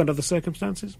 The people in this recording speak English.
under the circumstances.